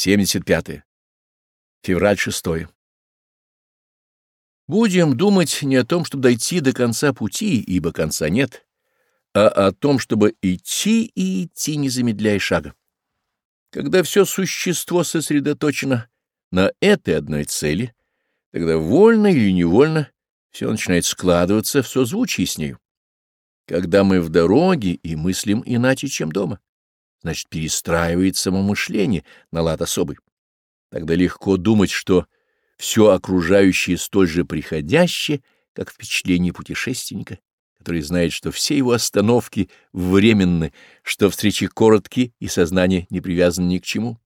75. Февраль 6. Будем думать не о том, чтобы дойти до конца пути, ибо конца нет, а о том, чтобы идти и идти, не замедляя шага. Когда все существо сосредоточено на этой одной цели, тогда вольно или невольно все начинает складываться в созвучии с нею. Когда мы в дороге и мыслим иначе, чем дома значит, перестраивает само мышление на лад особый. Тогда легко думать, что все окружающее столь же приходящее, как впечатление путешественника, который знает, что все его остановки временны, что встречи короткие и сознание не привязано ни к чему.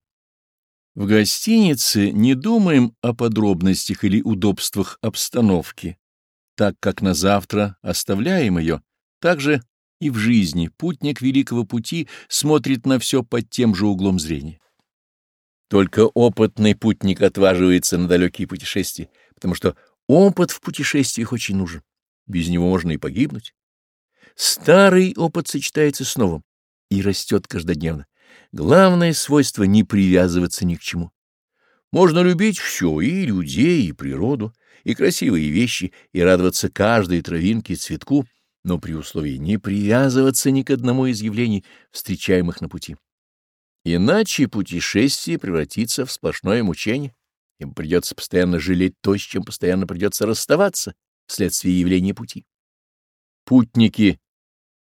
В гостинице не думаем о подробностях или удобствах обстановки, так как на завтра оставляем ее, также и в жизни путник великого пути смотрит на все под тем же углом зрения. Только опытный путник отваживается на далекие путешествия, потому что опыт в путешествиях очень нужен. Без него можно и погибнуть. Старый опыт сочетается с новым и растет каждодневно. Главное свойство — не привязываться ни к чему. Можно любить все, и людей, и природу, и красивые вещи, и радоваться каждой травинке и цветку — но при условии не привязываться ни к одному из явлений, встречаемых на пути. Иначе путешествие превратится в сплошное мучение, им придется постоянно жалеть то, с чем постоянно придется расставаться вследствие явления пути. Путники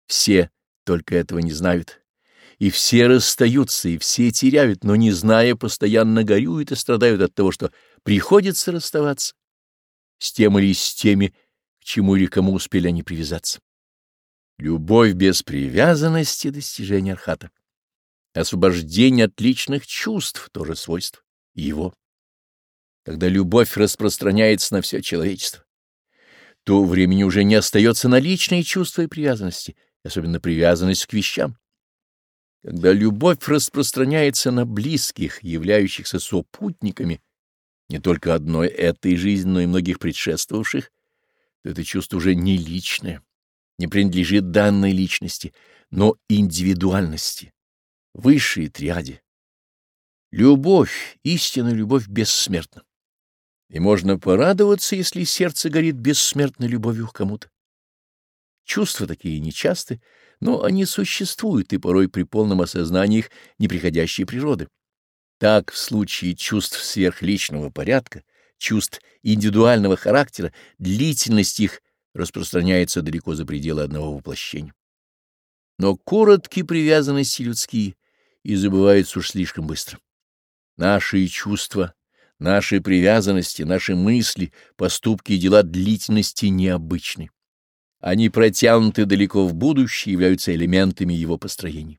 все только этого не знают, и все расстаются, и все теряют, но, не зная, постоянно горюют и страдают от того, что приходится расставаться с тем или с теми, чему или кому успели они привязаться. Любовь без привязанности — достижение архата. Освобождение от личных чувств — тоже свойство его. Когда любовь распространяется на все человечество, то времени уже не остается на личные чувства и привязанности, особенно привязанность к вещам. Когда любовь распространяется на близких, являющихся сопутниками не только одной этой жизни, но и многих предшествовавших, это чувство уже не личное, не принадлежит данной личности, но индивидуальности, высшей триаде. Любовь, истинная любовь бессмертна. И можно порадоваться, если сердце горит бессмертной любовью к кому-то. Чувства такие нечасты, но они существуют и порой при полном осознании их неприходящей природы. Так в случае чувств сверхличного порядка чувств индивидуального характера, длительность их распространяется далеко за пределы одного воплощения. Но короткие привязанности людские и забываются уж слишком быстро. Наши чувства, наши привязанности, наши мысли, поступки и дела длительности необычны. Они протянуты далеко в будущее и являются элементами его построения.